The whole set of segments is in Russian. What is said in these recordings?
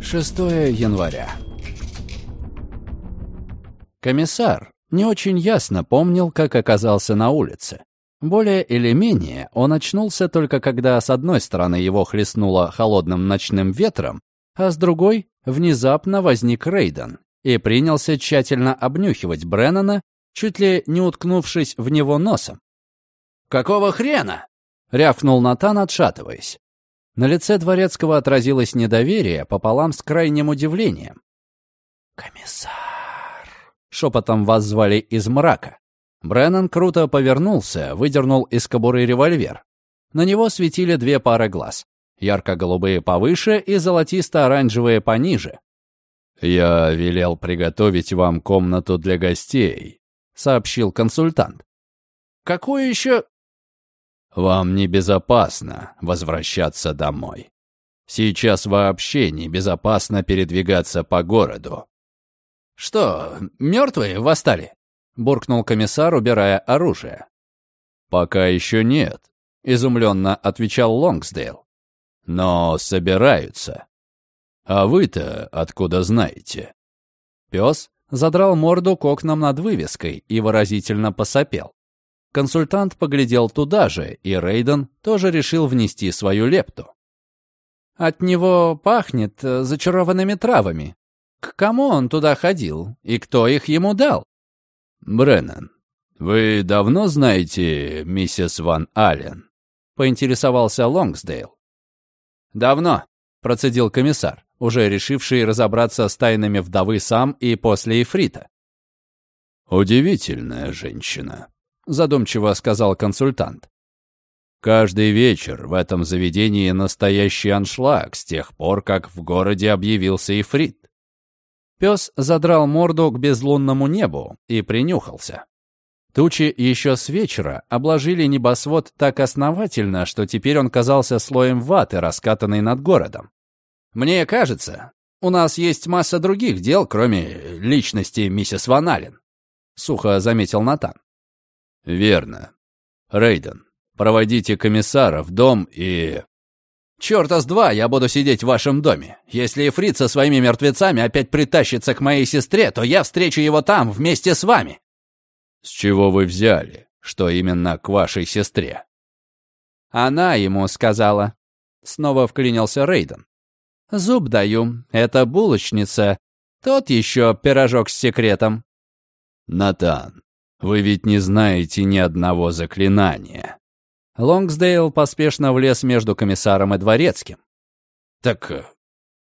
6 января. Комиссар не очень ясно помнил, как оказался на улице. Более или менее он очнулся только когда с одной стороны его хлестнуло холодным ночным ветром, а с другой внезапно возник Рейден и принялся тщательно обнюхивать Бреннана, чуть ли не уткнувшись в него носом. «Какого хрена?» — рявкнул Натан, отшатываясь. На лице Дворецкого отразилось недоверие пополам с крайним удивлением. «Комиссар!» — шепотом воззвали из мрака. Бреннан круто повернулся, выдернул из кобуры револьвер. На него светили две пары глаз. Ярко-голубые повыше и золотисто-оранжевые пониже. «Я велел приготовить вам комнату для гостей», — сообщил консультант. «Какую еще...» «Вам небезопасно возвращаться домой. Сейчас вообще небезопасно передвигаться по городу». «Что, мертвые восстали?» — буркнул комиссар, убирая оружие. «Пока еще нет», — изумленно отвечал Лонгсдейл. «Но собираются. А вы-то откуда знаете?» Пес задрал морду к окнам над вывеской и выразительно посопел. Консультант поглядел туда же, и Рейден тоже решил внести свою лепту. «От него пахнет э, зачарованными травами. К кому он туда ходил и кто их ему дал?» «Бреннан, вы давно знаете миссис Ван Аллен?» — поинтересовался Лонгсдейл. «Давно», — процедил комиссар, уже решивший разобраться с тайнами вдовы сам и после Ифрита. «Удивительная женщина», — задумчиво сказал консультант. «Каждый вечер в этом заведении настоящий аншлаг с тех пор, как в городе объявился Ифрит. Пес задрал морду к безлунному небу и принюхался. Тучи еще с вечера обложили небосвод так основательно, что теперь он казался слоем ваты, раскатанной над городом. «Мне кажется, у нас есть масса других дел, кроме личности миссис Ван Аллен», — сухо заметил Натан. «Верно. Рейден, проводите комиссара в дом и Чёрта с два я буду сидеть в вашем доме. Если Эфрит со своими мертвецами опять притащится к моей сестре, то я встречу его там вместе с вами». «С чего вы взяли, что именно к вашей сестре?» Она ему сказала. Снова вклинился Рейден. «Зуб даю, это булочница. Тот еще пирожок с секретом». «Натан, вы ведь не знаете ни одного заклинания». Лонгсдейл поспешно влез между комиссаром и дворецким. «Так э,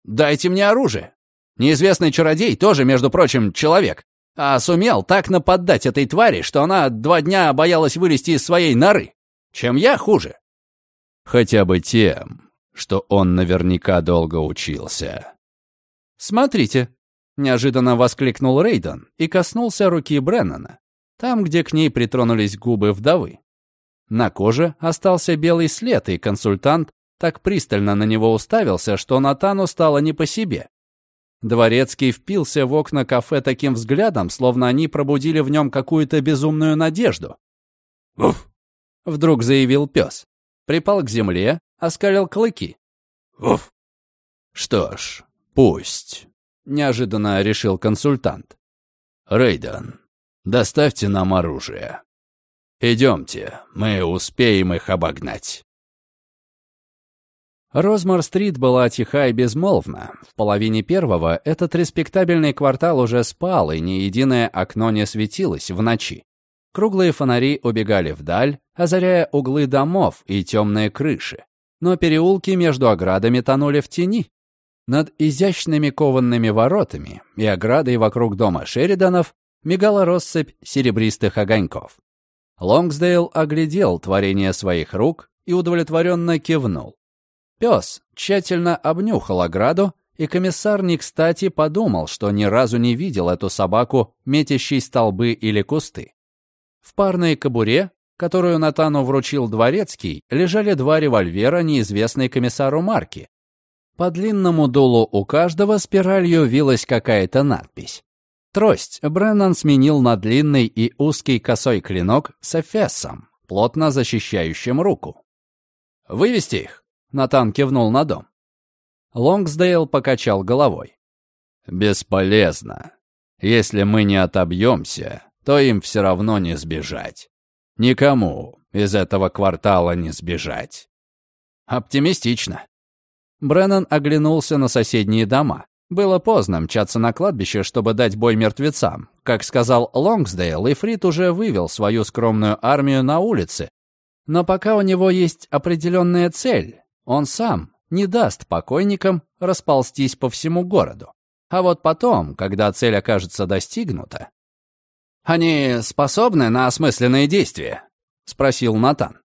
дайте мне оружие. Неизвестный чародей тоже, между прочим, человек, а сумел так нападать этой твари, что она два дня боялась вылезти из своей норы. Чем я хуже?» «Хотя бы тем, что он наверняка долго учился». «Смотрите», — неожиданно воскликнул Рейден и коснулся руки Бреннана, там, где к ней притронулись губы вдовы. На коже остался белый след, и консультант так пристально на него уставился, что Натану стало не по себе. Дворецкий впился в окна кафе таким взглядом, словно они пробудили в нем какую-то безумную надежду. «Уф!» — вдруг заявил пес. Припал к земле, оскалил клыки. «Уф!» «Что ж, пусть», — неожиданно решил консультант. «Рейдан, доставьте нам оружие». Идемте, мы успеем их обогнать. Розмар-стрит была тиха и безмолвна. В половине первого этот респектабельный квартал уже спал, и ни единое окно не светилось в ночи. Круглые фонари убегали вдаль, озаряя углы домов и темные крыши. Но переулки между оградами тонули в тени. Над изящными кованными воротами и оградой вокруг дома Шериданов мигала россыпь серебристых огоньков. Лонгсдейл оглядел творение своих рук и удовлетворенно кивнул. Пес тщательно обнюхал ограду, и комиссар не кстати подумал, что ни разу не видел эту собаку, метящей столбы или кусты. В парной кобуре, которую Натану вручил дворецкий, лежали два револьвера неизвестной комиссару марки. По длинному дулу у каждого спиралью вилась какая-то надпись. Трость Бреннан сменил на длинный и узкий косой клинок с эфесом, плотно защищающим руку. «Вывести их?» — Натан кивнул на дом. Лонгсдейл покачал головой. «Бесполезно. Если мы не отобьемся, то им все равно не сбежать. Никому из этого квартала не сбежать». «Оптимистично». Бреннан оглянулся на соседние дома. Было поздно мчаться на кладбище, чтобы дать бой мертвецам. Как сказал Лонгсдейл, Ифрит уже вывел свою скромную армию на улицы. Но пока у него есть определенная цель, он сам не даст покойникам расползтись по всему городу. А вот потом, когда цель окажется достигнута... «Они способны на осмысленные действия?» — спросил Натан.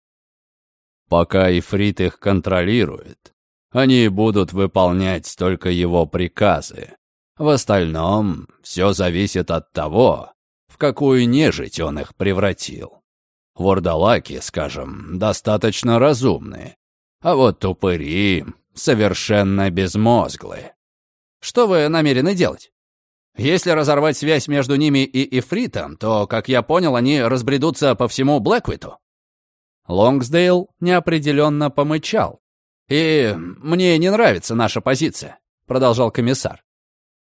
«Пока Ифрит их контролирует, они будут выполнять только его приказы. В остальном все зависит от того, в какую нежить он их превратил. Вордалаки, скажем, достаточно разумные, а вот тупыри совершенно безмозглые. Что вы намерены делать? Если разорвать связь между ними и Ифритом, то, как я понял, они разбредутся по всему Блэквиту. Лонгсдейл неопределенно помычал, «И мне не нравится наша позиция», — продолжал комиссар.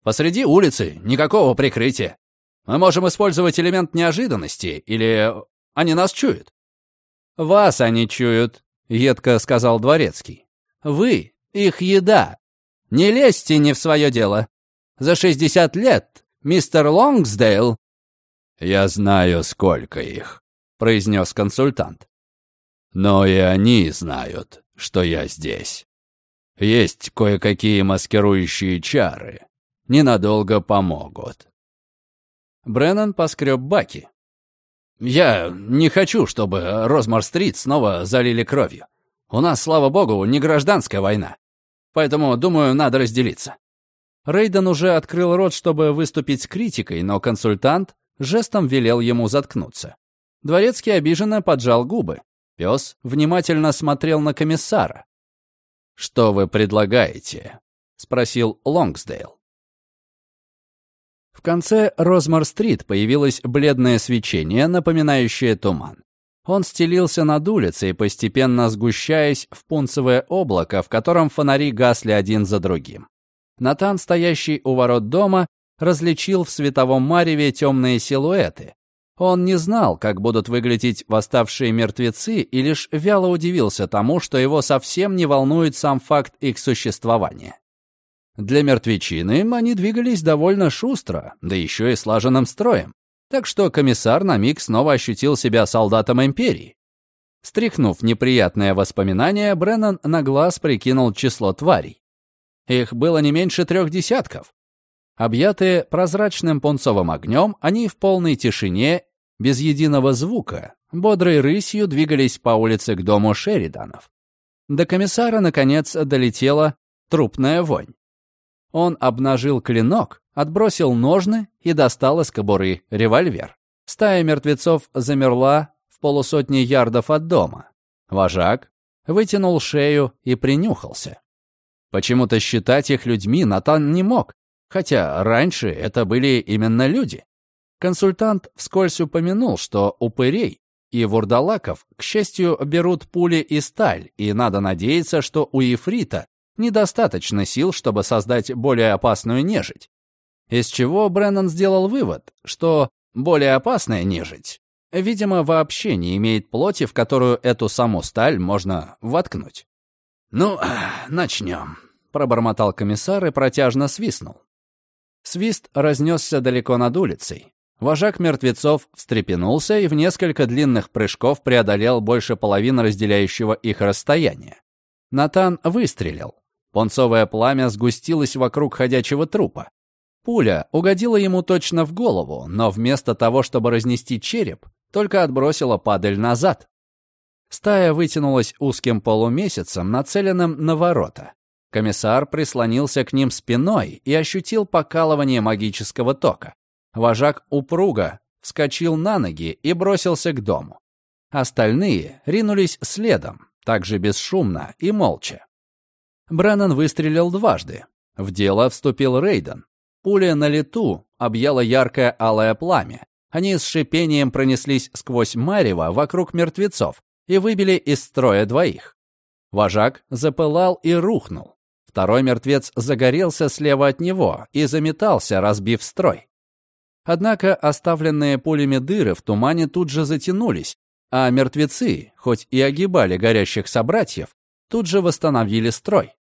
«Посреди улицы никакого прикрытия. Мы можем использовать элемент неожиданности, или они нас чуют». «Вас они чуют», — едко сказал Дворецкий. «Вы — их еда. Не лезьте не в свое дело. За шестьдесят лет, мистер Лонгсдейл...» «Я знаю, сколько их», — произнес консультант. «Но и они знают, что я здесь. Есть кое-какие маскирующие чары. Ненадолго помогут. Бреннан поскреб баки. «Я не хочу, чтобы Розмар-стрит снова залили кровью. У нас, слава богу, не гражданская война. Поэтому, думаю, надо разделиться». Рейден уже открыл рот, чтобы выступить с критикой, но консультант жестом велел ему заткнуться. Дворецкий обиженно поджал губы. Пес внимательно смотрел на комиссара. «Что вы предлагаете?» — спросил Лонгсдейл. В конце Розмар-стрит появилось бледное свечение, напоминающее туман. Он стелился над улицей, постепенно сгущаясь в пунцевое облако, в котором фонари гасли один за другим. Натан, стоящий у ворот дома, различил в световом мареве темные силуэты, он не знал, как будут выглядеть восставшие мертвецы, и лишь вяло удивился тому, что его совсем не волнует сам факт их существования. Для мертвечины они двигались довольно шустро, да еще и слаженным строем. Так что комиссар на миг снова ощутил себя солдатом империи. Стряхнув неприятное воспоминание, Бреннан на глаз прикинул число тварей. Их было не меньше трех десятков. Объятые прозрачным пунцовым огнем, они в полной тишине, без единого звука, бодрой рысью двигались по улице к дому Шериданов. До комиссара, наконец, долетела трупная вонь. Он обнажил клинок, отбросил ножны и достал из кобуры револьвер. Стая мертвецов замерла в полусотни ярдов от дома. Вожак вытянул шею и принюхался. Почему-то считать их людьми Натан не мог, Хотя раньше это были именно люди. Консультант вскользь упомянул, что упырей и вурдалаков, к счастью, берут пули и сталь, и надо надеяться, что у Ефрита недостаточно сил, чтобы создать более опасную нежить. Из чего Бреннан сделал вывод, что более опасная нежить, видимо, вообще не имеет плоти, в которую эту саму сталь можно воткнуть. «Ну, начнем», — пробормотал комиссар и протяжно свистнул. Свист разнесся далеко над улицей. Вожак мертвецов встрепенулся и в несколько длинных прыжков преодолел больше половины разделяющего их расстояния. Натан выстрелил. Понцовое пламя сгустилось вокруг ходячего трупа. Пуля угодила ему точно в голову, но вместо того, чтобы разнести череп, только отбросила падаль назад. Стая вытянулась узким полумесяцем, нацеленным на ворота. Комиссар прислонился к ним спиной и ощутил покалывание магического тока. Вожак упруга вскочил на ноги и бросился к дому. Остальные ринулись следом, также бесшумно и молча. Бреннан выстрелил дважды. В дело вступил Рейден. Пуля на лету объяла яркое алое пламя. Они с шипением пронеслись сквозь марево вокруг мертвецов и выбили из строя двоих. Вожак запылал и рухнул второй мертвец загорелся слева от него и заметался, разбив строй. Однако оставленные пулями дыры в тумане тут же затянулись, а мертвецы, хоть и огибали горящих собратьев, тут же восстановили строй.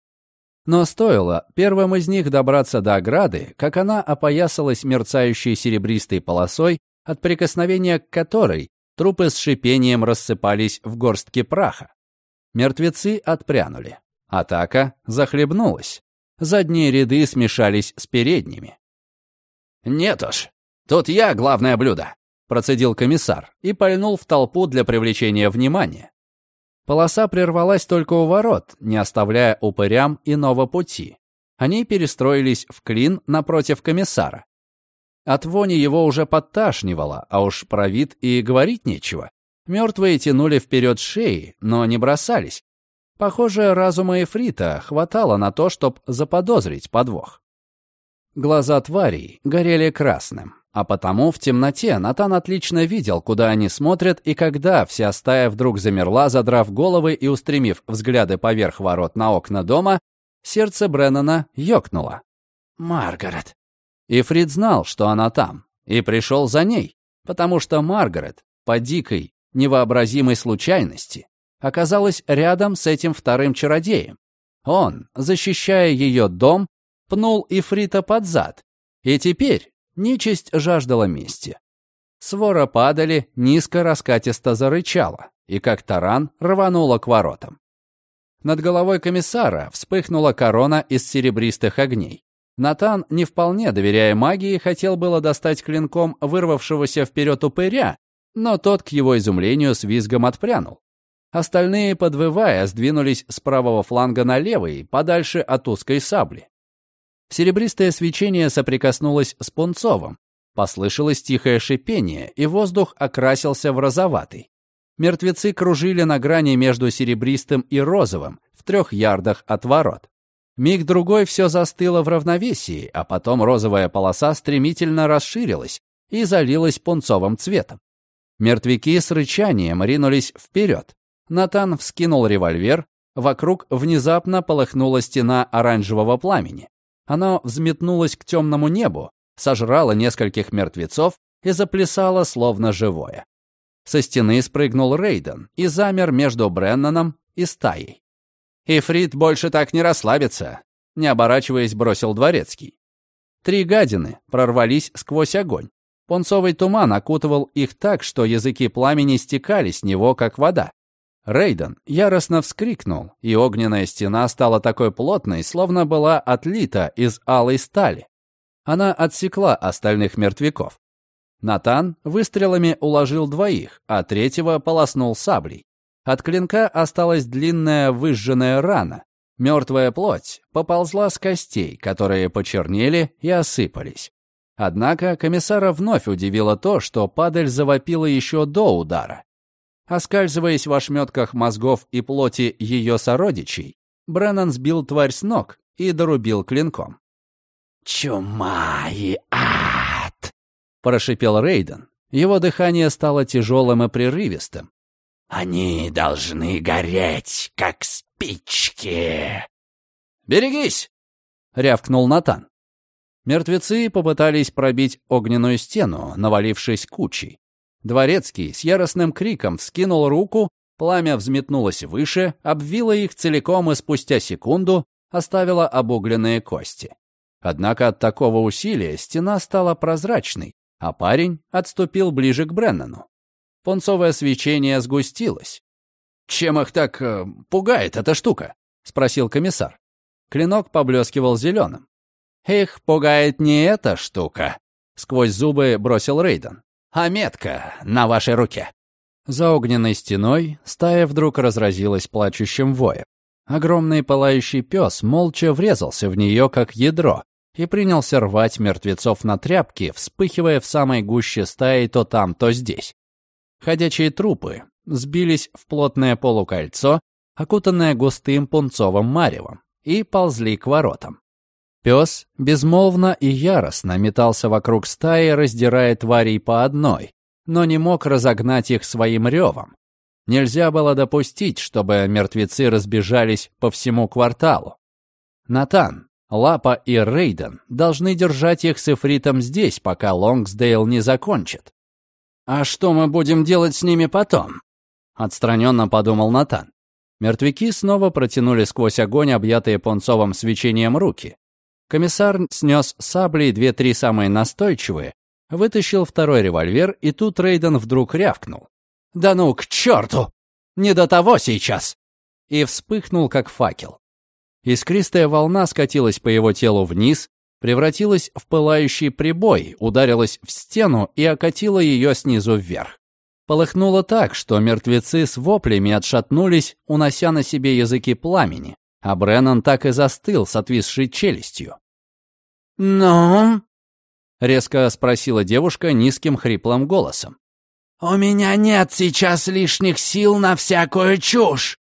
Но стоило первым из них добраться до ограды, как она опоясалась мерцающей серебристой полосой, от прикосновения к которой трупы с шипением рассыпались в горстке праха. Мертвецы отпрянули. Атака захлебнулась. Задние ряды смешались с передними. «Нет уж, тут я главное блюдо», — процедил комиссар и пальнул в толпу для привлечения внимания. Полоса прервалась только у ворот, не оставляя упырям иного пути. Они перестроились в клин напротив комиссара. От вони его уже подташнивало, а уж про вид и говорить нечего. Мертвые тянули вперед шеи, но не бросались. Похоже, разума Эфрита хватало на то, чтобы заподозрить подвох. Глаза тварей горели красным. А потому в темноте Натан отлично видел, куда они смотрят, и когда вся стая вдруг замерла, задрав головы и устремив взгляды поверх ворот на окна дома, сердце Бреннана ёкнуло. «Маргарет!» И Фрид знал, что она там, и пришел за ней, потому что Маргарет, по дикой, невообразимой случайности, оказалась рядом с этим вторым чародеем. Он, защищая ее дом, пнул Ифрита под зад, и теперь Нечисть жаждала мести. Свора падали, низко раскатисто зарычала, и как таран рванула к воротам. Над головой комиссара вспыхнула корона из серебристых огней. Натан, не вполне доверяя магии, хотел было достать клинком вырвавшегося вперед упыря, но тот, к его изумлению, с визгом отпрянул. Остальные, подвывая, сдвинулись с правого фланга на левый, подальше от узкой сабли. Серебристое свечение соприкоснулось с пунцовым. Послышалось тихое шипение, и воздух окрасился в розоватый. Мертвецы кружили на грани между серебристым и розовым, в трех ярдах от ворот. Миг-другой все застыло в равновесии, а потом розовая полоса стремительно расширилась и залилась пунцовым цветом. Мертвяки с рычанием ринулись вперед. Натан вскинул револьвер, вокруг внезапно полыхнула стена оранжевого пламени. Оно взметнулось к темному небу, сожрало нескольких мертвецов и заплясало словно живое. Со стены спрыгнул Рейден и замер между Бреннаном и стаей. «Ифрит больше так не расслабится», — не оборачиваясь, бросил Дворецкий. Три гадины прорвались сквозь огонь. Пунцовый туман окутывал их так, что языки пламени стекали с него, как вода. Рейден яростно вскрикнул, и огненная стена стала такой плотной, словно была отлита из алой стали. Она отсекла остальных мертвяков. Натан выстрелами уложил двоих, а третьего полоснул саблей. От клинка осталась длинная выжженная рана. Мертвая плоть поползла с костей, которые почернели и осыпались. Однако комиссара вновь удивило то, что падаль завопила еще до удара. Оскальзываясь в ошметках мозгов и плоти ее сородичей, Бреннан сбил тварь с ног и дорубил клинком. «Чума и ад!» — прошипел Рейден. Его дыхание стало тяжелым и прерывистым. «Они должны гореть, как спички!» «Берегись!» — рявкнул Натан. Мертвецы попытались пробить огненную стену, навалившись кучей. Дворецкий с яростным криком вскинул руку, пламя взметнулось выше, обвило их целиком и спустя секунду оставило обугленные кости. Однако от такого усилия стена стала прозрачной, а парень отступил ближе к Бреннану. Пунцовое свечение сгустилось. «Чем их так э, пугает эта штука?» — спросил комиссар. Клинок поблескивал зеленым. «Их пугает не эта штука», — сквозь зубы бросил Рейден а метка на вашей руке». За огненной стеной стая вдруг разразилась плачущим воем. Огромный пылающий пес молча врезался в нее, как ядро, и принялся рвать мертвецов на тряпки, вспыхивая в самой гуще стаи то там, то здесь. Ходячие трупы сбились в плотное полукольцо, окутанное густым пунцовым маревом, и ползли к воротам. Пес безмолвно и яростно метался вокруг стаи, раздирая тварей по одной, но не мог разогнать их своим ревом. Нельзя было допустить, чтобы мертвецы разбежались по всему кварталу. Натан, Лапа и Рейден должны держать их с Эфритом здесь, пока Лонгсдейл не закончит. «А что мы будем делать с ними потом?» — отстраненно подумал Натан. Мертвяки снова протянули сквозь огонь, объятые пунцовым свечением руки. Комиссар снес сабли две-три самые настойчивые, вытащил второй револьвер, и тут Рейден вдруг рявкнул. «Да ну, к черту! Не до того сейчас!» И вспыхнул, как факел. Искристая волна скатилась по его телу вниз, превратилась в пылающий прибой, ударилась в стену и окатила ее снизу вверх. Полыхнуло так, что мертвецы с воплями отшатнулись, унося на себе языки пламени, а Бреннан так и застыл с отвисшей челюстью. «Ну?» — резко спросила девушка низким хриплым голосом. «У меня нет сейчас лишних сил на всякую чушь!»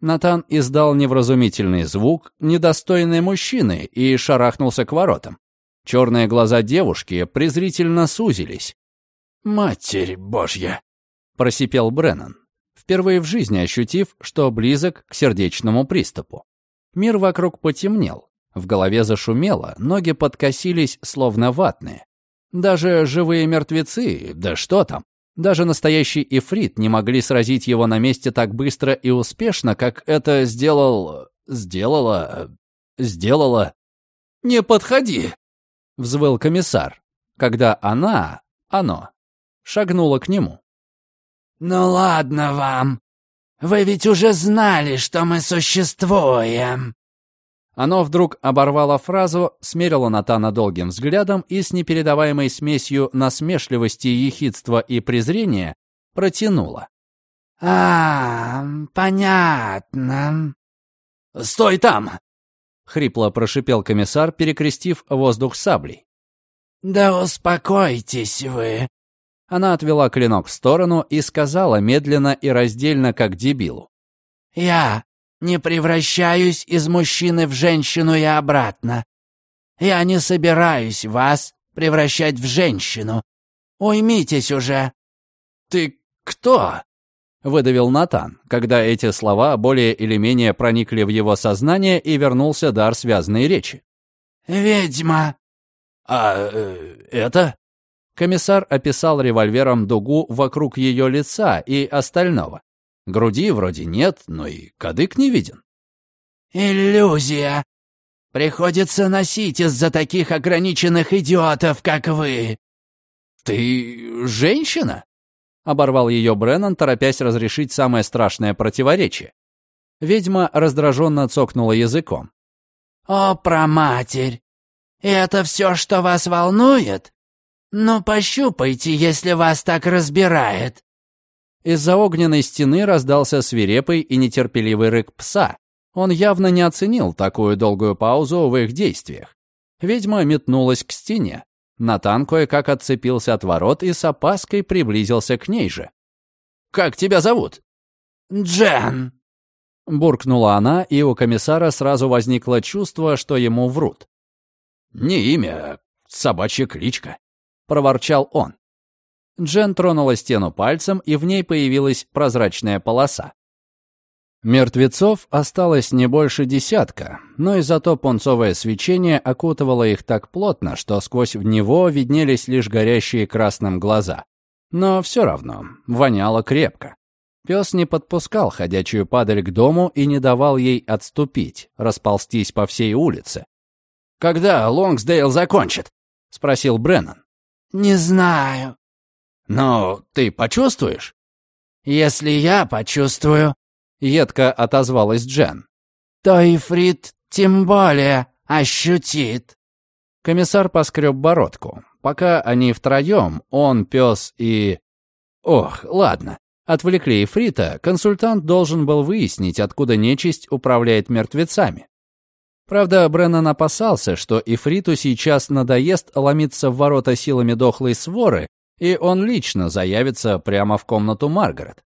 Натан издал невразумительный звук, недостойный мужчины, и шарахнулся к воротам. Черные глаза девушки презрительно сузились. «Матерь Божья!» — просипел Бреннан, впервые в жизни ощутив, что близок к сердечному приступу. Мир вокруг потемнел, в голове зашумело, ноги подкосились, словно ватные. Даже живые мертвецы, да что там, даже настоящий ифрит не могли сразить его на месте так быстро и успешно, как это сделал... сделала... сделала... «Не подходи!» — взвыл комиссар, когда она, оно, шагнула к нему. «Ну ладно вам. Вы ведь уже знали, что мы существуем». Оно вдруг оборвало фразу, смерило Натана долгим взглядом и с непередаваемой смесью насмешливости, ехидства и презрения протянуло. «А, понятно». «Стой там!» — хрипло прошипел комиссар, перекрестив воздух саблей. «Да успокойтесь вы. Она отвела клинок в сторону и сказала медленно и раздельно, как дебилу. «Я не превращаюсь из мужчины в женщину и обратно. Я не собираюсь вас превращать в женщину. Уймитесь уже». «Ты кто?» — выдавил Натан, когда эти слова более или менее проникли в его сознание и вернулся дар связанной речи. «Ведьма». «А э, это?» Комиссар описал револьвером дугу вокруг ее лица и остального. Груди вроде нет, но и кадык не виден. «Иллюзия. Приходится носить из-за таких ограниченных идиотов, как вы». «Ты женщина?» — оборвал ее Бреннан, торопясь разрешить самое страшное противоречие. Ведьма раздраженно цокнула языком. «О, проматерь! Это все, что вас волнует? «Ну, пощупайте, если вас так разбирает». Из-за огненной стены раздался свирепый и нетерпеливый рык пса. Он явно не оценил такую долгую паузу в их действиях. Ведьма метнулась к стене. Натан кое-как отцепился от ворот и с опаской приблизился к ней же. «Как тебя зовут?» «Джен», — буркнула она, и у комиссара сразу возникло чувство, что ему врут. «Не имя, а собачья кличка», — проворчал он. Джен тронула стену пальцем, и в ней появилась прозрачная полоса. Мертвецов осталось не больше десятка, но и зато пунцовое свечение окутывало их так плотно, что сквозь него виднелись лишь горящие красным глаза. Но все равно воняло крепко. Пес не подпускал ходячую падаль к дому и не давал ей отступить, расползтись по всей улице. «Когда Лонгсдейл закончит?» — спросил Бреннан. «Не знаю». «Но ты почувствуешь?» «Если я почувствую», — едко отозвалась Джен, «то и Фрид тем более ощутит». Комиссар поскреб бородку. Пока они втроем, он, пес и... Ох, ладно. Отвлекли Ифрита, консультант должен был выяснить, откуда нечисть управляет мертвецами. Правда, Бреннан опасался, что Ифриту сейчас надоест ломиться в ворота силами дохлой своры, и он лично заявится прямо в комнату Маргарет.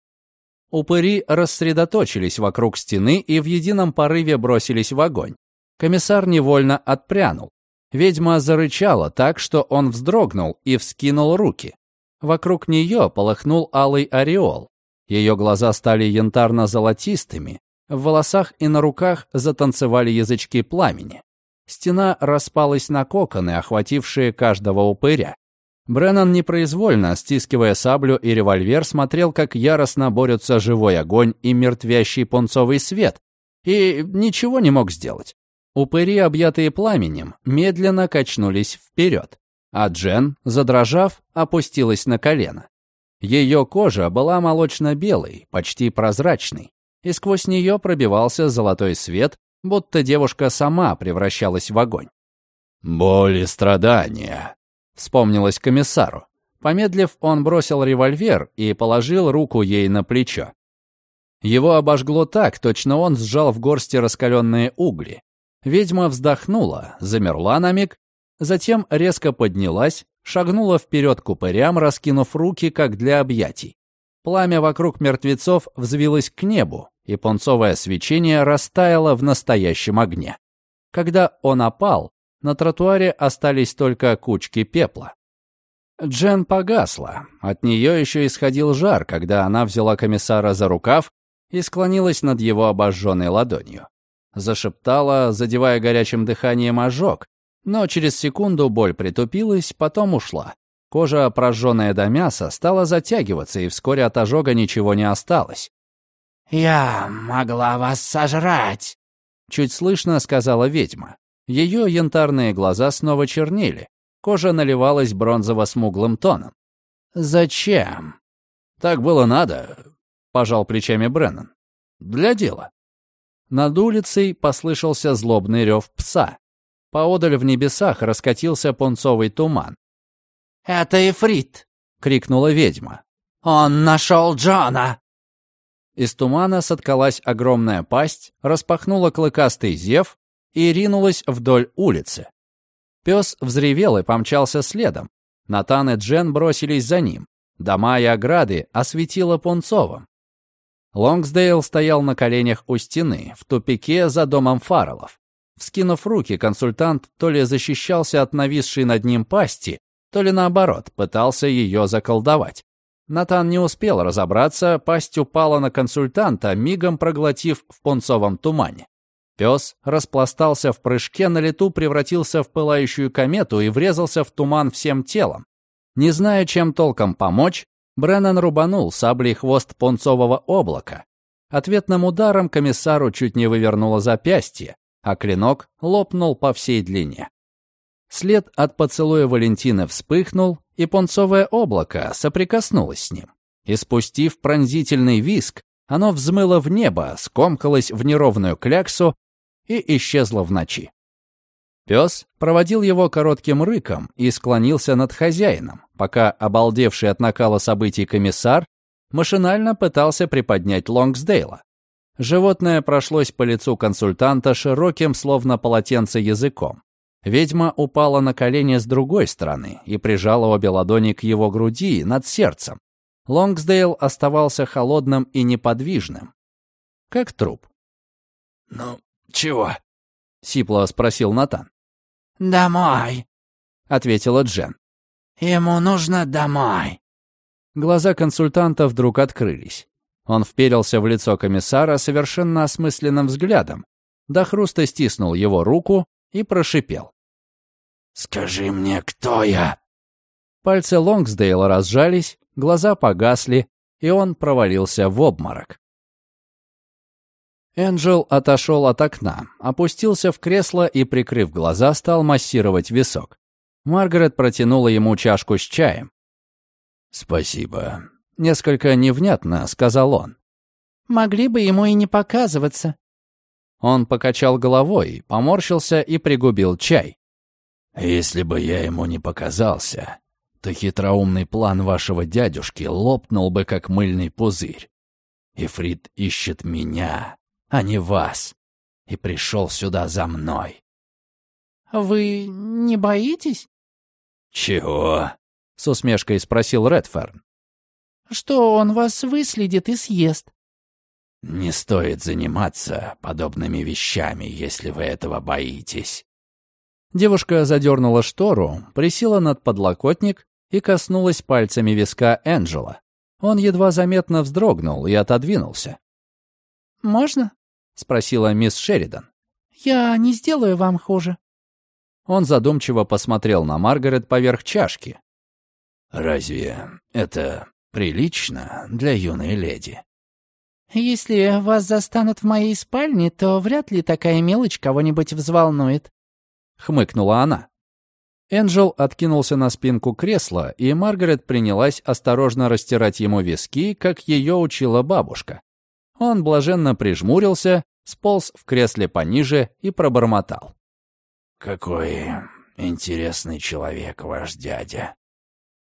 Упыри рассредоточились вокруг стены и в едином порыве бросились в огонь. Комиссар невольно отпрянул. Ведьма зарычала так, что он вздрогнул и вскинул руки. Вокруг нее полыхнул алый ореол. Ее глаза стали янтарно-золотистыми, В волосах и на руках затанцевали язычки пламени. Стена распалась на коконы, охватившие каждого упыря. Бреннан непроизвольно, стискивая саблю и револьвер, смотрел, как яростно борются живой огонь и мертвящий пунцовый свет, и ничего не мог сделать. Упыри, объятые пламенем, медленно качнулись вперед, а Джен, задрожав, опустилась на колено. Ее кожа была молочно-белой, почти прозрачной, и сквозь нее пробивался золотой свет, будто девушка сама превращалась в огонь. «Боль и страдания», вспомнилось комиссару. Помедлив, он бросил револьвер и положил руку ей на плечо. Его обожгло так, точно он сжал в горсти раскаленные угли. Ведьма вздохнула, замерла на миг, затем резко поднялась, шагнула вперед к раскинув руки, как для объятий. Пламя вокруг мертвецов взвилось к небу, и пунцовое свечение растаяло в настоящем огне. Когда он опал, на тротуаре остались только кучки пепла. Джен погасла. От нее еще исходил жар, когда она взяла комиссара за рукав и склонилась над его обожженной ладонью. Зашептала, задевая горячим дыханием ожог, но через секунду боль притупилась, потом ушла. Кожа, прожженная до мяса, стала затягиваться, и вскоре от ожога ничего не осталось. «Я могла вас сожрать», — чуть слышно сказала ведьма. Ее янтарные глаза снова чернели, кожа наливалась бронзово-смуглым тоном. «Зачем?» «Так было надо», — пожал плечами Бреннан. «Для дела». Над улицей послышался злобный рев пса. Поодаль в небесах раскатился пунцовый туман. «Это Эфрит!» — крикнула ведьма. «Он нашел Джона!» Из тумана соткалась огромная пасть, распахнула клыкастый зев, и ринулась вдоль улицы. Пес взревел и помчался следом. Натан и Джен бросились за ним. Дома и ограды осветило пунцовым. Лонгсдейл стоял на коленях у стены, в тупике за домом Фарреллов. Вскинув руки, консультант то ли защищался от нависшей над ним пасти, то ли наоборот, пытался ее заколдовать. Натан не успел разобраться, пасть упала на консультанта, мигом проглотив в пунцовом тумане. Пес распластался в прыжке, на лету превратился в пылающую комету и врезался в туман всем телом. Не зная, чем толком помочь, Бреннан рубанул саблей хвост пунцового облака. Ответным ударом комиссару чуть не вывернуло запястье, а клинок лопнул по всей длине. След от поцелуя Валентины вспыхнул, и пунцовое облако соприкоснулось с ним. И спустив пронзительный виск, оно взмыло в небо, скомкалось в неровную кляксу и исчезла в ночи. Пес проводил его коротким рыком и склонился над хозяином, пока обалдевший от накала событий комиссар машинально пытался приподнять Лонгсдейла. Животное прошлось по лицу консультанта широким, словно полотенце, языком. Ведьма упала на колени с другой стороны и прижала обе ладони к его груди над сердцем. Лонгсдейл оставался холодным и неподвижным, как труп. «Ну, «Чего?» — сипло спросил Натан. «Домой», — ответила Джен. «Ему нужно домой». Глаза консультанта вдруг открылись. Он вперился в лицо комиссара совершенно осмысленным взглядом, до хруста стиснул его руку и прошипел. «Скажи мне, кто я?» Пальцы Лонгсдейла разжались, глаза погасли, и он провалился в обморок. Энджел отошел от окна, опустился в кресло и, прикрыв глаза, стал массировать висок. Маргарет протянула ему чашку с чаем. «Спасибо», — несколько невнятно сказал он. «Могли бы ему и не показываться». Он покачал головой, поморщился и пригубил чай. «Если бы я ему не показался, то хитроумный план вашего дядюшки лопнул бы, как мыльный пузырь. Ифрит ищет меня, а не вас, и пришел сюда за мной». «Вы не боитесь?» «Чего?» — с усмешкой спросил Редферн. «Что он вас выследит и съест». «Не стоит заниматься подобными вещами, если вы этого боитесь». Девушка задернула штору, присела над подлокотник и коснулась пальцами виска Энджела. Он едва заметно вздрогнул и отодвинулся. «Можно?» спросила мисс Шеридан. «Я не сделаю вам хуже». Он задумчиво посмотрел на Маргарет поверх чашки. «Разве это прилично для юной леди?» «Если вас застанут в моей спальне, то вряд ли такая мелочь кого-нибудь взволнует», — хмыкнула она. Энджел откинулся на спинку кресла, и Маргарет принялась осторожно растирать ему виски, как ее учила бабушка. Он блаженно прижмурился, сполз в кресле пониже и пробормотал. «Какой интересный человек ваш дядя.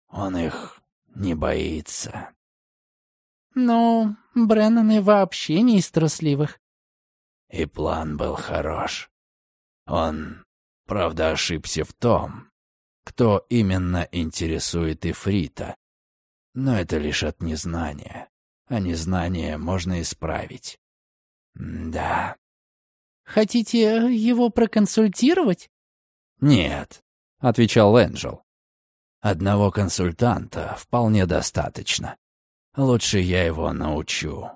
Он их не боится». «Ну, Бреннаны вообще не из трусливых». И план был хорош. Он, правда, ошибся в том, кто именно интересует Ифрита. Но это лишь от незнания, а незнание можно исправить. да. «Хотите его проконсультировать?» «Нет», — отвечал Энджел. «Одного консультанта вполне достаточно. Лучше я его научу».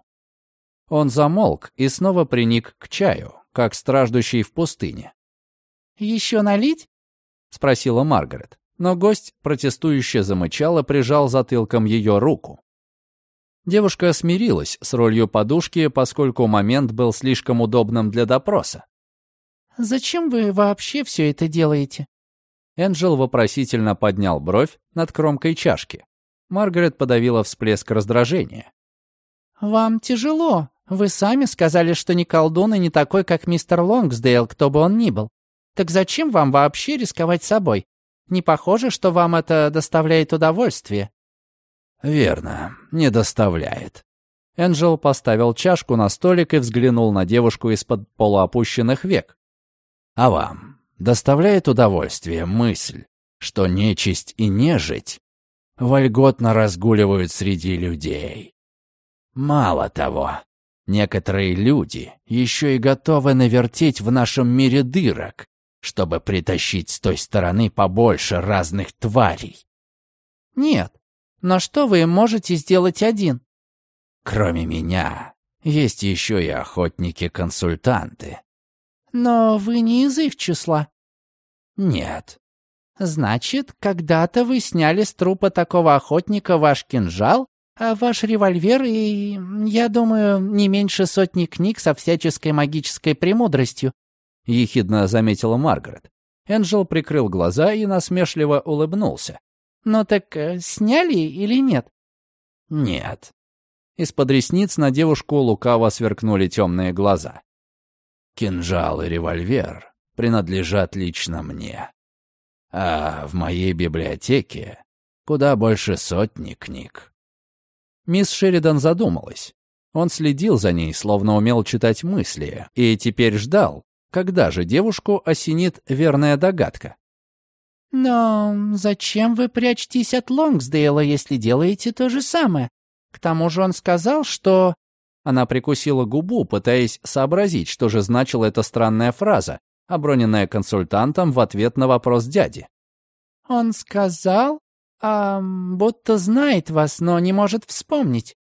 Он замолк и снова приник к чаю, как страждущий в пустыне. «Еще налить?» — спросила Маргарет, но гость протестующе замычал и прижал затылком ее руку. Девушка смирилась с ролью подушки, поскольку момент был слишком удобным для допроса. «Зачем вы вообще все это делаете?» Энджел вопросительно поднял бровь над кромкой чашки. Маргарет подавила всплеск раздражения. «Вам тяжело. Вы сами сказали, что не колдун и не такой, как мистер Лонгсдейл, кто бы он ни был. Так зачем вам вообще рисковать собой? Не похоже, что вам это доставляет удовольствие». «Верно, не доставляет». Энджел поставил чашку на столик и взглянул на девушку из-под полуопущенных век. «А вам доставляет удовольствие мысль, что нечисть и нежить вольготно разгуливают среди людей. Мало того, некоторые люди еще и готовы навертеть в нашем мире дырок, чтобы притащить с той стороны побольше разных тварей. Нет, но что вы можете сделать один? Кроме меня, есть еще и охотники-консультанты. Но вы не из их числа. Нет, Значит, когда-то вы сняли с трупа такого охотника ваш кинжал, а ваш револьвер и, я думаю, не меньше сотни книг со всяческой магической премудростью», — ехидно заметила Маргарет. Энджел прикрыл глаза и насмешливо улыбнулся. «Ну так э, сняли или нет?» «Нет». Из-под ресниц на девушку лукаво сверкнули темные глаза. «Кинжал и револьвер принадлежат лично мне. А в моей библиотеке куда больше сотни книг. Мисс Шеридан задумалась. Он следил за ней, словно умел читать мысли, и теперь ждал, когда же девушку осенит верная догадка. «Но зачем вы прячетесь от Лонгсдейла, если делаете то же самое? К тому же он сказал, что...» Она прикусила губу, пытаясь сообразить, что же значила эта странная фраза, оброненная консультантом в ответ на вопрос дяди. «Он сказал, а, будто знает вас, но не может вспомнить».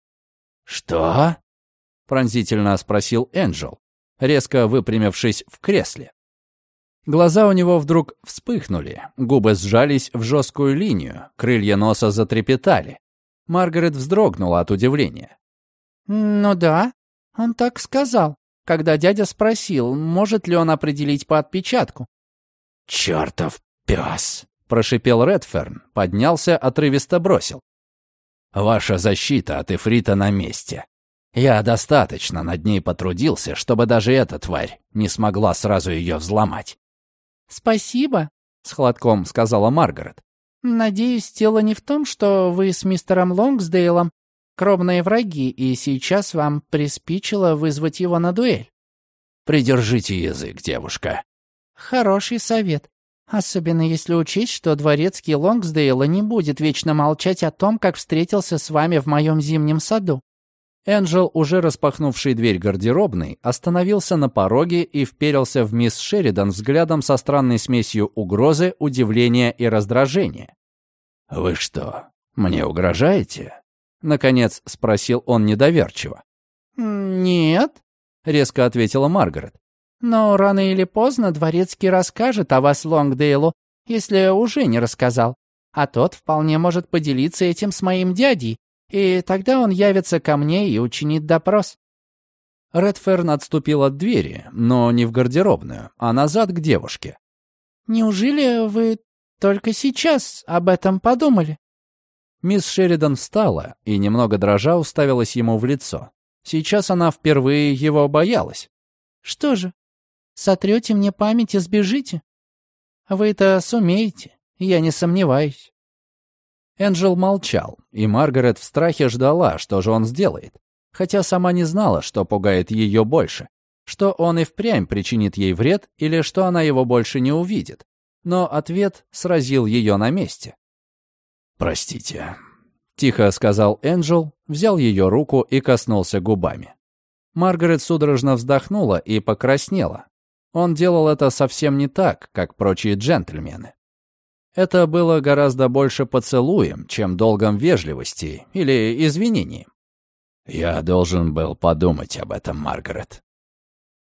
«Что?» — пронзительно спросил Энджел, резко выпрямившись в кресле. Глаза у него вдруг вспыхнули, губы сжались в жесткую линию, крылья носа затрепетали. Маргарет вздрогнула от удивления. «Ну да, он так сказал когда дядя спросил, может ли он определить по отпечатку. «Чертов пес!» — прошипел Редферн, поднялся, отрывисто бросил. «Ваша защита от Эфрита на месте. Я достаточно над ней потрудился, чтобы даже эта тварь не смогла сразу ее взломать». «Спасибо», — с хладком сказала Маргарет. «Надеюсь, дело не в том, что вы с мистером Лонгсдейлом кровные враги, и сейчас вам приспичило вызвать его на дуэль. Придержите язык, девушка. Хороший совет. Особенно если учесть, что дворецкий Лонгсдейла не будет вечно молчать о том, как встретился с вами в моем зимнем саду. Энджел, уже распахнувший дверь гардеробной, остановился на пороге и вперился в мисс Шеридан взглядом со странной смесью угрозы, удивления и раздражения. «Вы что, мне угрожаете?» Наконец спросил он недоверчиво. «Нет», — резко ответила Маргарет. «Но рано или поздно дворецкий расскажет о вас Лонгдейлу, если уже не рассказал. А тот вполне может поделиться этим с моим дядей, и тогда он явится ко мне и учинит допрос». Редферн отступил от двери, но не в гардеробную, а назад к девушке. «Неужели вы только сейчас об этом подумали?» Мисс Шеридан встала и, немного дрожа, уставилась ему в лицо. Сейчас она впервые его боялась. «Что же, сотрете мне память и сбежите? Вы это сумеете, я не сомневаюсь». Энджел молчал, и Маргарет в страхе ждала, что же он сделает хотя сама не знала, что пугает ее больше, что он и впрямь причинит ей вред или что она его больше не увидит. Но ответ сразил ее на месте. «Простите», — тихо сказал Энджел, взял ее руку и коснулся губами. Маргарет судорожно вздохнула и покраснела. Он делал это совсем не так, как прочие джентльмены. Это было гораздо больше поцелуем, чем долгом вежливости или извинением. «Я должен был подумать об этом, Маргарет».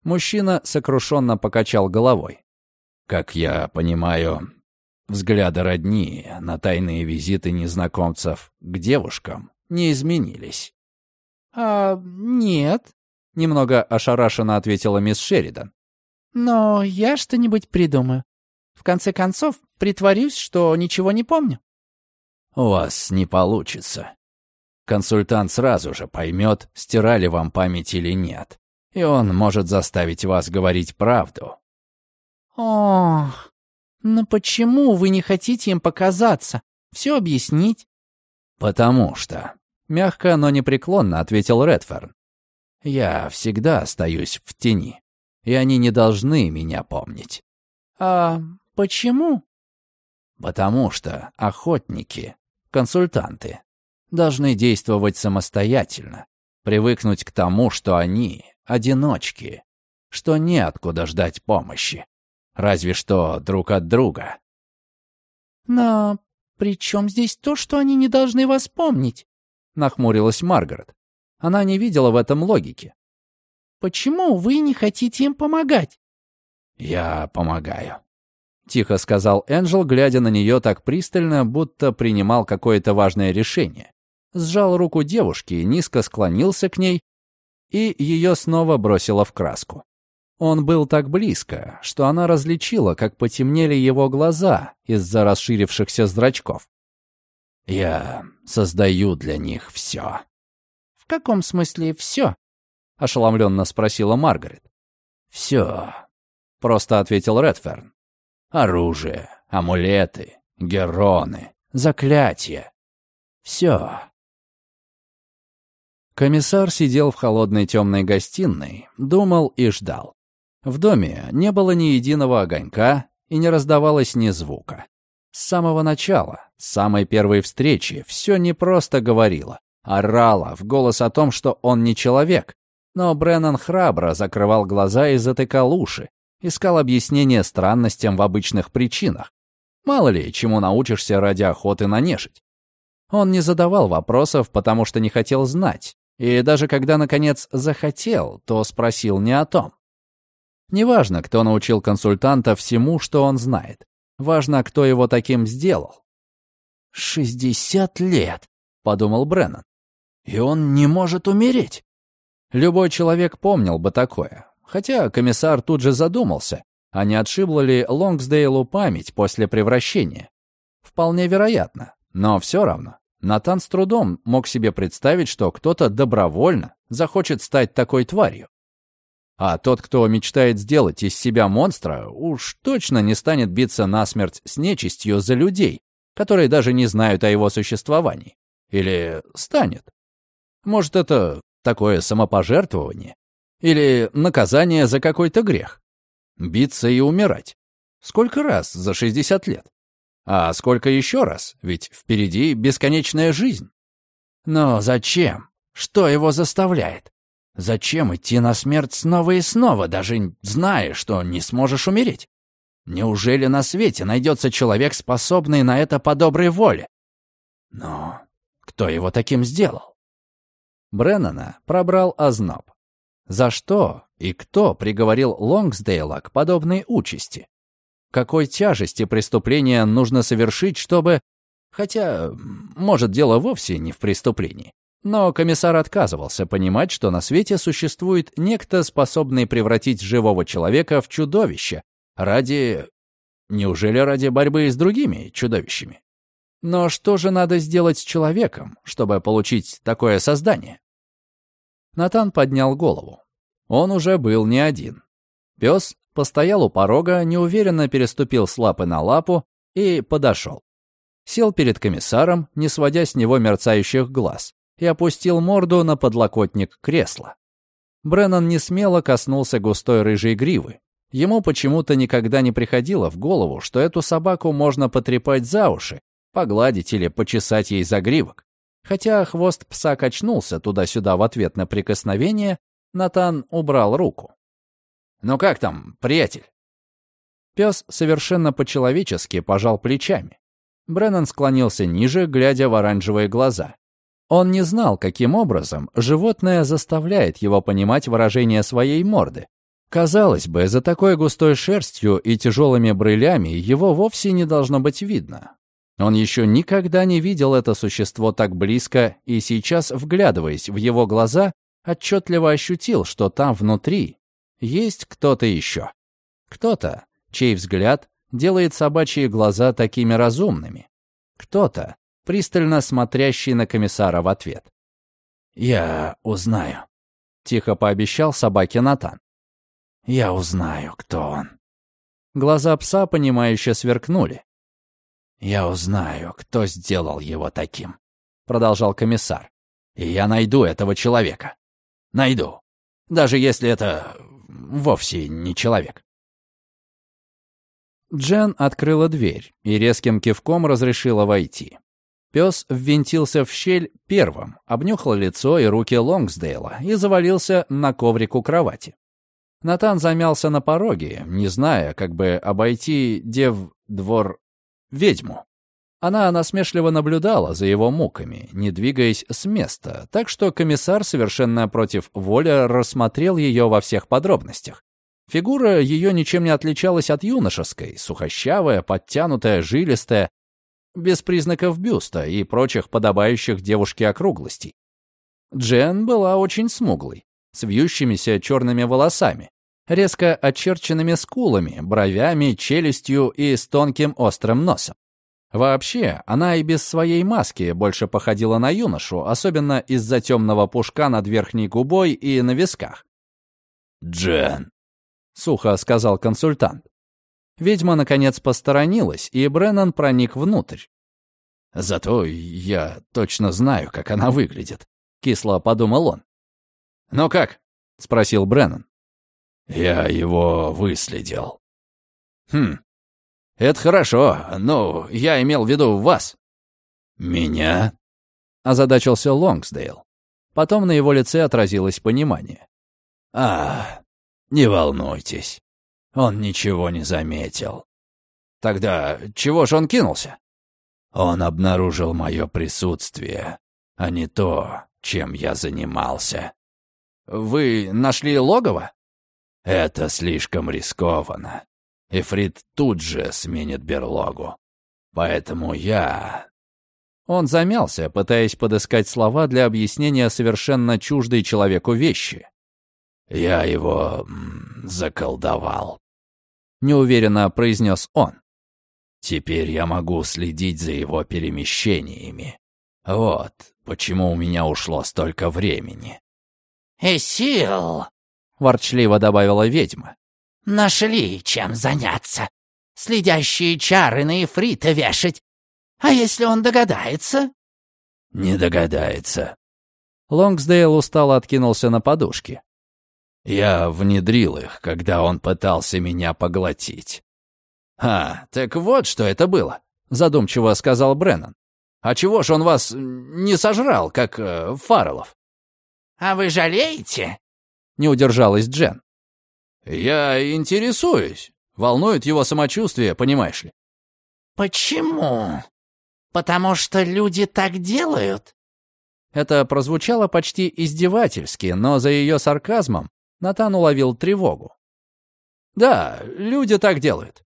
Мужчина сокрушенно покачал головой. «Как я понимаю, взгляды родни на тайные визиты незнакомцев к девушкам не изменились». «А, нет», — немного ошарашенно ответила мисс Шеридан. «Но я что-нибудь придумаю. В конце концов, притворюсь, что ничего не помню». «У вас не получится», Консультант сразу же поймет, стирали вам память или нет. И он может заставить вас говорить правду. Ох, но почему вы не хотите им показаться? Все объяснить? Потому что, мягко, но непреклонно ответил Редферн. Я всегда остаюсь в тени, и они не должны меня помнить. А почему? Потому что охотники, консультанты, должны действовать самостоятельно, привыкнуть к тому, что они — одиночки, что неоткуда ждать помощи, разве что друг от друга. «Но при чем здесь то, что они не должны вас помнить?» — нахмурилась Маргарет. Она не видела в этом логики. «Почему вы не хотите им помогать?» «Я помогаю», — тихо сказал Энджел, глядя на нее так пристально, будто принимал какое-то важное решение сжал руку девушки, низко склонился к ней, и ее снова бросило в краску. Он был так близко, что она различила, как потемнели его глаза из-за расширившихся зрачков. «Я создаю для них все». «В каком смысле все?» — ошеломленно спросила Маргарет. «Все», — просто ответил Редферн. «Оружие, амулеты, героны, заклятия. Все. Комиссар сидел в холодной темной гостиной, думал и ждал. В доме не было ни единого огонька и не раздавалось ни звука. С самого начала, с самой первой встречи, все не просто говорило, орало в голос о том, что он не человек. Но Бреннан храбро закрывал глаза и затыкал уши, искал объяснение странностям в обычных причинах. Мало ли, чему научишься ради охоты на нежить. Он не задавал вопросов, потому что не хотел знать, и даже когда, наконец, захотел, то спросил не о том. Неважно, кто научил консультанта всему, что он знает. Важно, кто его таким сделал. «Шестьдесят лет», — подумал Бреннан. «И он не может умереть». Любой человек помнил бы такое. Хотя комиссар тут же задумался, а не отшибла ли Лонгсдейлу память после превращения. Вполне вероятно, но все равно. Натан с трудом мог себе представить, что кто-то добровольно захочет стать такой тварью. А тот, кто мечтает сделать из себя монстра, уж точно не станет биться насмерть с нечистью за людей, которые даже не знают о его существовании. Или станет. Может, это такое самопожертвование? Или наказание за какой-то грех? Биться и умирать. Сколько раз за 60 лет? А сколько еще раз? Ведь впереди бесконечная жизнь. Но зачем? Что его заставляет? Зачем идти на смерть снова и снова, даже зная, что не сможешь умереть? Неужели на свете найдется человек, способный на это по доброй воле? Но кто его таким сделал? Бреннана пробрал озноб. За что и кто приговорил Лонгсдейла к подобной участи? Какой тяжести преступления нужно совершить, чтобы... Хотя, может, дело вовсе не в преступлении. Но комиссар отказывался понимать, что на свете существует некто, способный превратить живого человека в чудовище ради... Неужели ради борьбы с другими чудовищами? Но что же надо сделать с человеком, чтобы получить такое создание? Натан поднял голову. Он уже был не один. Пес постоял у порога, неуверенно переступил с лапы на лапу и подошел. Сел перед комиссаром, не сводя с него мерцающих глаз, и опустил морду на подлокотник кресла. Бреннан не смело коснулся густой рыжей гривы. Ему почему-то никогда не приходило в голову, что эту собаку можно потрепать за уши, погладить или почесать ей загривок. Хотя хвост пса качнулся туда-сюда в ответ на прикосновение, Натан убрал руку. «Ну как там, приятель?» Пес совершенно по-человечески пожал плечами. Бреннан склонился ниже, глядя в оранжевые глаза. Он не знал, каким образом животное заставляет его понимать выражение своей морды. Казалось бы, за такой густой шерстью и тяжелыми брылями его вовсе не должно быть видно. Он еще никогда не видел это существо так близко, и сейчас, вглядываясь в его глаза, отчетливо ощутил, что там внутри есть кто-то еще. Кто-то, чей взгляд делает собачьи глаза такими разумными. Кто-то, пристально смотрящий на комиссара в ответ. «Я узнаю», — тихо пообещал собаке Натан. «Я узнаю, кто он». Глаза пса, понимающе сверкнули. «Я узнаю, кто сделал его таким», — продолжал комиссар. «И я найду этого человека. Найду. Даже если это вовсе не человек». Джен открыла дверь и резким кивком разрешила войти. Пес ввинтился в щель первым, обнюхал лицо и руки Лонгсдейла и завалился на коврик у кровати. Натан замялся на пороге, не зная, как бы обойти дев двор ведьму. Она насмешливо наблюдала за его муками, не двигаясь с места, так что комиссар совершенно против воли рассмотрел ее во всех подробностях. Фигура ее ничем не отличалась от юношеской, сухощавая, подтянутая, жилистая, без признаков бюста и прочих подобающих девушке округлостей. Джен была очень смуглой, с вьющимися черными волосами, резко очерченными скулами, бровями, челюстью и с тонким острым носом. Вообще, она и без своей маски больше походила на юношу, особенно из-за темного пушка над верхней губой и на висках. «Джен», — сухо сказал консультант. Ведьма, наконец, посторонилась, и Бреннан проник внутрь. «Зато я точно знаю, как она выглядит», — кисло подумал он. «Ну как?» — спросил Бреннан. «Я его выследил». «Хм, это хорошо, но я имел в виду вас». «Меня?» — озадачился Лонгсдейл. Потом на его лице отразилось понимание. «А, не волнуйтесь, он ничего не заметил. Тогда чего ж он кинулся? Он обнаружил мое присутствие, а не то, чем я занимался. Вы нашли логово? Это слишком рискованно. Эфрит тут же сменит берлогу. Поэтому я... Он замялся, пытаясь подыскать слова для объяснения совершенно чуждой человеку вещи. «Я его заколдовал», — неуверенно произнес он. «Теперь я могу следить за его перемещениями. Вот почему у меня ушло столько времени». «И сил», — ворчливо добавила ведьма. «Нашли чем заняться. Следящие чары на Ефрита вешать. А если он догадается?» «Не догадается». Лонгсдейл устало откинулся на подушке. Я внедрил их, когда он пытался меня поглотить. «А, так вот что это было», — задумчиво сказал Бреннан. «А чего ж он вас не сожрал, как э, Фарреллов?» «А вы жалеете?» — не удержалась Джен. «Я интересуюсь. Волнует его самочувствие, понимаешь ли». «Почему? Потому что люди так делают?» Это прозвучало почти издевательски, но за ее сарказмом Натан уловил тревогу. «Да, люди так делают».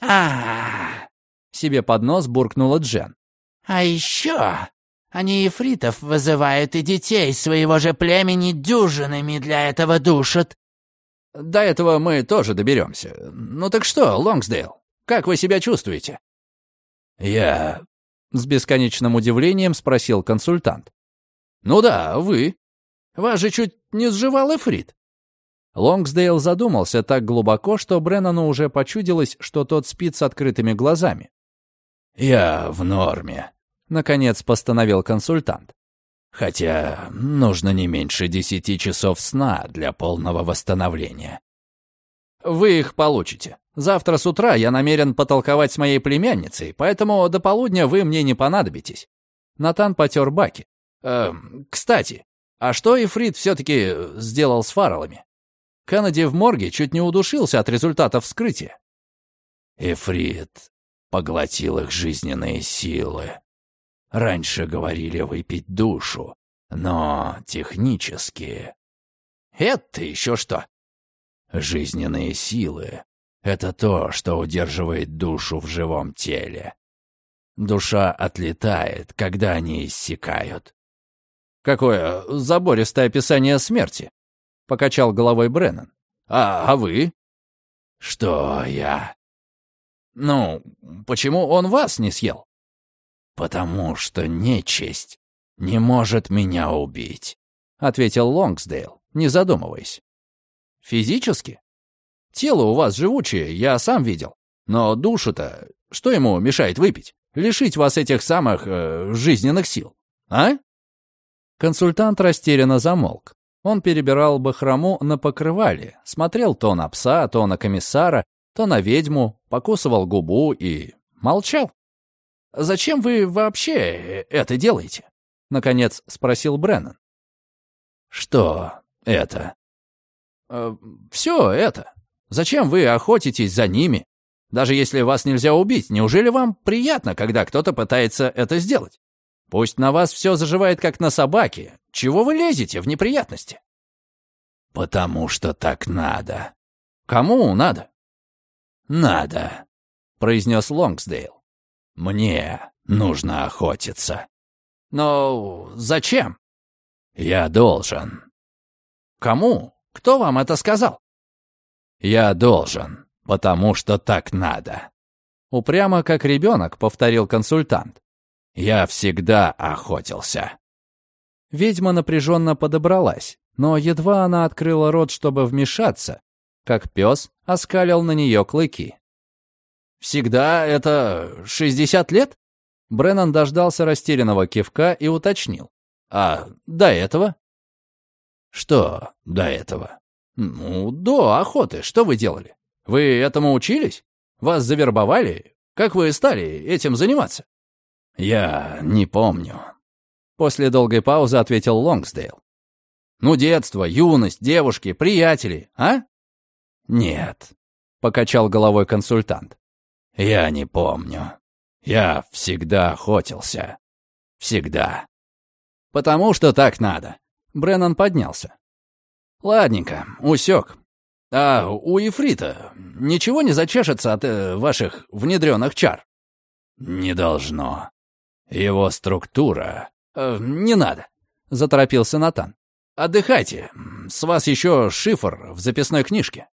а, Себе под нос буркнула Джен. «А еще они ифритов вызывают и детей своего же племени дюжинами для этого душат». «До этого мы тоже доберемся. Ну так что, Лонгсдейл, как вы себя чувствуете?» «Я...» — с бесконечным удивлением спросил консультант. «Ну да, вы. Вас же чуть не сживал эфрит». Лонгсдейл задумался так глубоко, что Бреннану уже почудилось, что тот спит с открытыми глазами. «Я в норме», — наконец постановил консультант. «Хотя нужно не меньше десяти часов сна для полного восстановления». «Вы их получите. Завтра с утра я намерен потолковать с моей племянницей, поэтому до полудня вы мне не понадобитесь». Натан потер баки. «Э, кстати, а что Ифрит все-таки сделал с фаралами? Кеннеди в морге чуть не удушился от результатов вскрытия». «Ифрит поглотил их жизненные силы. Раньше говорили выпить душу, но технически...» «Это еще что?» «Жизненные силы — это то, что удерживает душу в живом теле. Душа отлетает, когда они иссякают. «Какое забористое описание смерти!» — покачал головой Бреннан. «А, а вы?» «Что я?» «Ну, почему он вас не съел?» «Потому что нечисть не может меня убить», — ответил Лонгсдейл, не задумываясь. «Физически? Тело у вас живучее, я сам видел. Но душу-то, что ему мешает выпить? Лишить вас этих самых э, жизненных сил, а?» Консультант растерянно замолк. Он перебирал бахрому на покрывале, смотрел то на пса, то на комиссара, то на ведьму, покусывал губу и молчал. «Зачем вы вообще это делаете?» — наконец спросил Бреннан. «Что это?» э, «Все это. Зачем вы охотитесь за ними? Даже если вас нельзя убить, неужели вам приятно, когда кто-то пытается это сделать? Пусть на вас все заживает, как на собаке. Чего вы лезете в неприятности?» «Потому что так надо». «Кому надо?» «Надо», — произнес Лонгсдейл. «Мне нужно охотиться». «Но зачем?» «Я должен». «Кому? Кто вам это сказал?» «Я должен, потому что так надо». Упрямо, как ребенок, повторил консультант. «Я всегда охотился». Ведьма напряженно подобралась, но едва она открыла рот, чтобы вмешаться, как пес оскалил на нее клыки. «Всегда это 60 лет?» Бреннан дождался растерянного кивка и уточнил. «А до этого?» «Что до этого?» «Ну, до охоты. Что вы делали? Вы этому учились? Вас завербовали? Как вы стали этим заниматься?» «Я не помню», — после долгой паузы ответил Лонгсдейл. «Ну, детство, юность, девушки, приятели, а?» «Нет», — покачал головой консультант. «Я не помню. Я всегда охотился. Всегда». «Потому что так надо». Бреннан поднялся. «Ладненько, усек. А у Ефрита ничего не зачешется от э, ваших внедренных чар?» «Не должно. Его структура...» э, «Не надо», — заторопился Натан. «Отдыхайте. С вас еще шифр в записной книжке».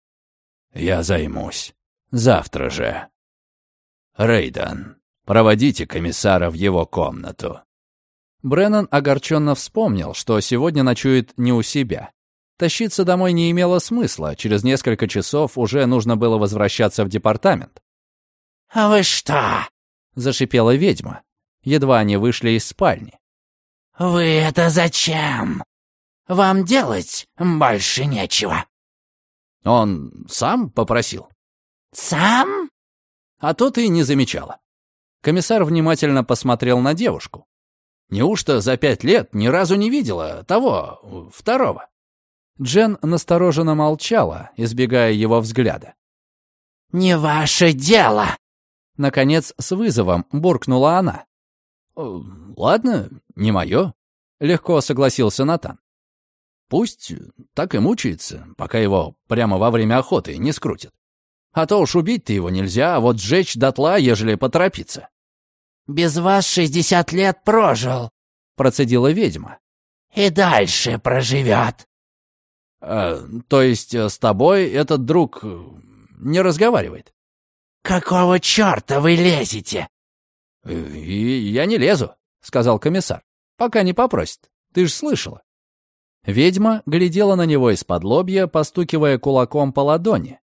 «Я займусь. Завтра же». «Рейдан, проводите комиссара в его комнату». Бреннан огорченно вспомнил, что сегодня ночует не у себя. Тащиться домой не имело смысла, через несколько часов уже нужно было возвращаться в департамент. «А вы что?» — зашипела ведьма. Едва они вышли из спальни. «Вы это зачем? Вам делать больше нечего». Он сам попросил. «Сам?» А то ты не замечала. Комиссар внимательно посмотрел на девушку. Неужто за пять лет ни разу не видела того, второго? Джен настороженно молчала, избегая его взгляда. «Не ваше дело!» Наконец, с вызовом буркнула она. «Ладно, не мое», — легко согласился Натан. пусть так и мучается, пока его прямо во время охоты не скрутит. А то уж убить-то его нельзя, а вот сжечь дотла, ежели поторопиться. «Без вас шестьдесят лет прожил», — процедила ведьма. «И дальше проживет». А, «То есть э, с тобой этот друг э, не разговаривает?» «Какого черта вы лезете?» «И я не лезу», — сказал комиссар, — «пока не попросит. Ты ж слышала». Ведьма глядела на него из-под лобья, постукивая кулаком по ладони.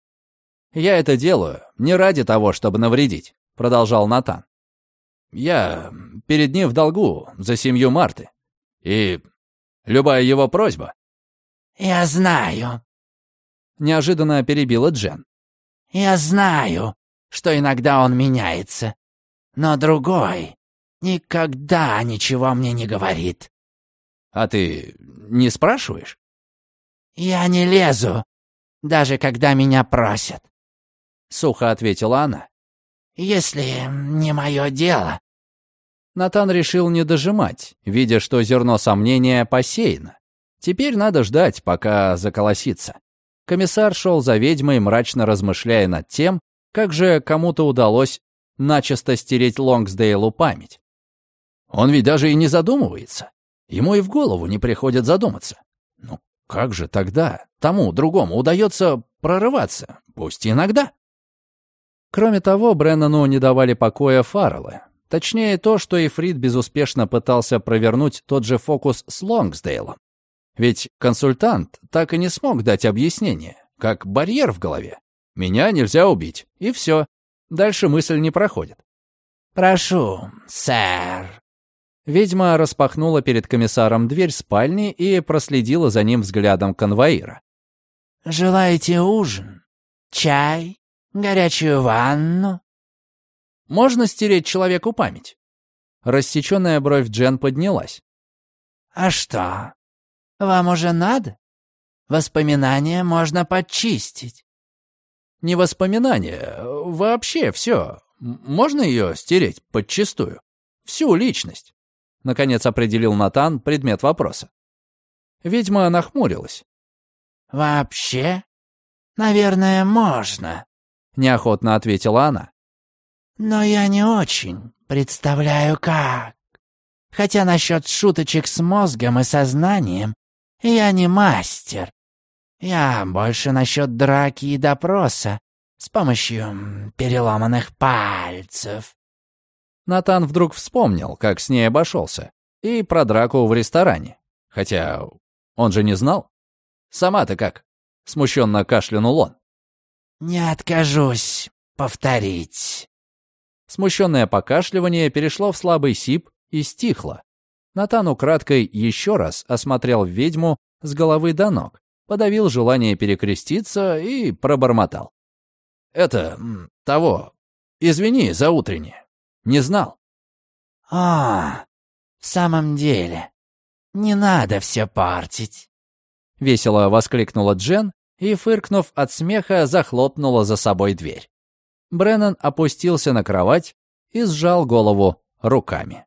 «Я это делаю не ради того, чтобы навредить», — продолжал Натан. «Я перед ним в долгу за семью Марты. И любая его просьба...» «Я знаю», — неожиданно перебила Джен. «Я знаю, что иногда он меняется, но другой никогда ничего мне не говорит». «А ты не спрашиваешь?» «Я не лезу, даже когда меня просят», — сухо ответила она. «Если не мое дело». Натан решил не дожимать, видя, что зерно сомнения посеяно. Теперь надо ждать, пока заколосится. Комиссар шел за ведьмой, мрачно размышляя над тем, как же кому-то удалось начисто стереть Лонгсдейлу память. Он ведь даже и не задумывается. Ему и в голову не приходит задуматься. Ну как же тогда тому другому удается прорываться, пусть иногда? Кроме того, Бреннану не давали покоя Фарреллы. Точнее, то, что Эфрит безуспешно пытался провернуть тот же фокус с Лонгсдейлом. Ведь консультант так и не смог дать объяснение, как барьер в голове. Меня нельзя убить, и все. Дальше мысль не проходит. «Прошу, сэр», Ведьма распахнула перед комиссаром дверь спальни и проследила за ним взглядом конвоира. «Желаете ужин? Чай? Горячую ванну?» «Можно стереть человеку память?» Рассеченная бровь Джен поднялась. «А что, вам уже надо? Воспоминания можно подчистить». «Не воспоминания, вообще все. Можно ее стереть подчистую? Всю личность?» Наконец определил Натан предмет вопроса. Ведьма нахмурилась. «Вообще? Наверное, можно», — неохотно ответила она. «Но я не очень представляю, как. Хотя насчет шуточек с мозгом и сознанием я не мастер. Я больше насчет драки и допроса с помощью переломанных пальцев. Натан вдруг вспомнил, как с ней обошелся, и про драку в ресторане. Хотя он же не знал. «Сама-то как?» — смущенно кашлянул он. «Не откажусь повторить». Смущенное покашливание перешло в слабый сип и стихло. Натан украдкой еще раз осмотрел ведьму с головы до ног, подавил желание перекреститься и пробормотал. «Это... того... Извини за утреннее. Не знал. «А, в самом деле, не надо все портить!» Весело воскликнула Джен и, фыркнув от смеха, захлопнула за собой дверь. Бреннан опустился на кровать и сжал голову руками.